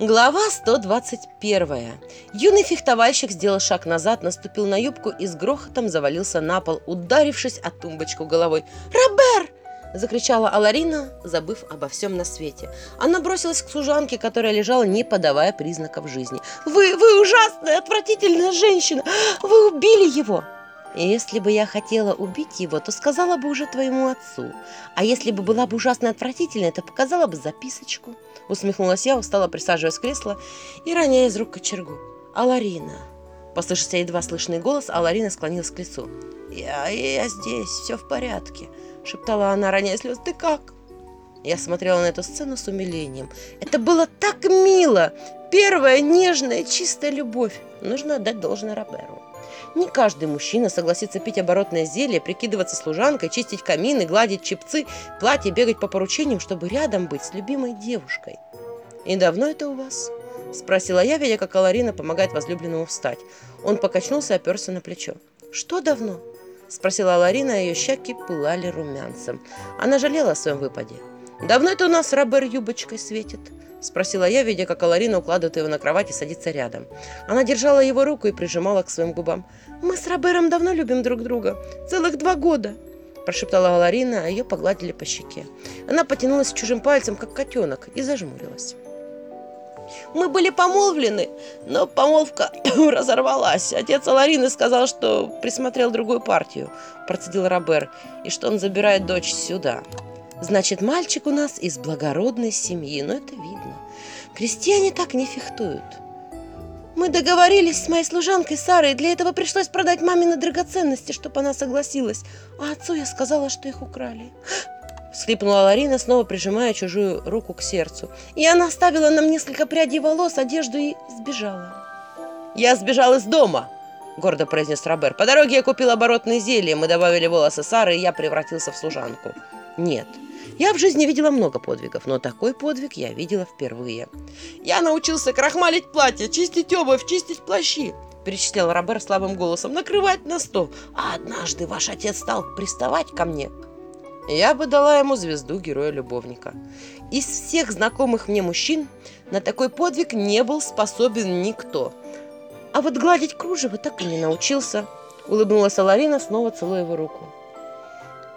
Глава 121. Юный фехтовальщик сделал шаг назад, наступил на юбку и с грохотом завалился на пол, ударившись о тумбочку головой. «Робер!» – закричала Аларина, забыв обо всем на свете. Она бросилась к служанке, которая лежала, не подавая признаков жизни. «Вы, вы ужасная, отвратительная женщина! Вы убили его!» Если бы я хотела убить его, то сказала бы уже твоему отцу. А если бы была бы ужасно отвратительной, то показала бы записочку. Усмехнулась я, устала присаживаясь в кресло и роняя из рук кочергу. «Аларина!» Послышался едва слышный голос, а Ларина склонилась к лицу. «Я, я здесь, все в порядке», — шептала она, роняя слез. «Ты как?» Я смотрела на эту сцену с умилением. Это было так мило! Первая нежная, чистая любовь. Нужно отдать должное Роберу. Не каждый мужчина согласится пить оборотное зелье, прикидываться служанкой, чистить камины, гладить чепцы, платье, бегать по поручениям, чтобы рядом быть с любимой девушкой. «И давно это у вас?» – спросила я, видя, как Аларина помогает возлюбленному встать. Он покачнулся и оперся на плечо. «Что давно?» – спросила Аларина, а ее щеки пылали румянцем. Она жалела о своем выпаде. «Давно это у нас Робер юбочкой светит?» – спросила я, видя, как Аларина укладывает его на кровать и садится рядом. Она держала его руку и прижимала к своим губам. «Мы с Робером давно любим друг друга. Целых два года!» Прошептала Аларина, а ее погладили по щеке. Она потянулась чужим пальцем, как котенок, и зажмурилась. Мы были помолвлены, но помолвка разорвалась. Отец Аларины сказал, что присмотрел другую партию, процедил Робер, и что он забирает дочь сюда. Значит, мальчик у нас из благородной семьи, но это видно. Крестьяне так не фехтуют. Мы договорились с моей служанкой Сарой, для этого пришлось продать мамины драгоценности, чтобы она согласилась. А отцу я сказала, что их украли. Всхлипнула Ларина, снова прижимая чужую руку к сердцу. И она оставила нам несколько прядей волос, одежду и сбежала. «Я сбежал из дома!» – гордо произнес Робер. «По дороге я купил оборотные зелья, мы добавили волосы Сары, и я превратился в служанку». «Нет, я в жизни видела много подвигов, но такой подвиг я видела впервые. «Я научился крахмалить платья, чистить обувь, чистить плащи», перечислял Робер слабым голосом, накрывать на стол. «А однажды ваш отец стал приставать ко мне». Я бы дала ему звезду героя-любовника. Из всех знакомых мне мужчин на такой подвиг не был способен никто. А вот гладить кружево так и не научился. Улыбнулась Аларина, снова целуя его руку.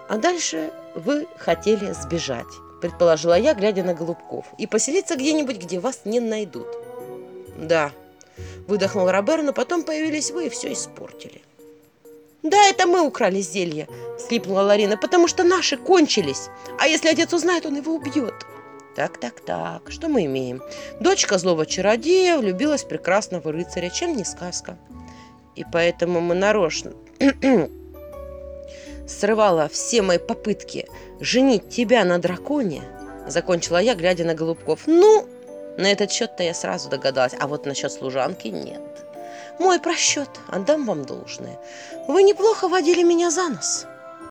А дальше вы хотели сбежать, предположила я, глядя на Голубков, и поселиться где-нибудь, где вас не найдут. Да, выдохнул Робер, но потом появились вы и все испортили. «Да, это мы украли зелье!» – слипнула Ларина, «потому что наши кончились. А если отец узнает, он его убьет». Так, так, так, что мы имеем? Дочка злого чародея влюбилась в прекрасного рыцаря, чем не сказка. И поэтому мы нарочно срывала все мои попытки женить тебя на драконе, закончила я, глядя на Голубков. Ну, на этот счет-то я сразу догадалась, а вот насчет служанки нет. Мой просчет, отдам вам должное. Вы неплохо водили меня за нос.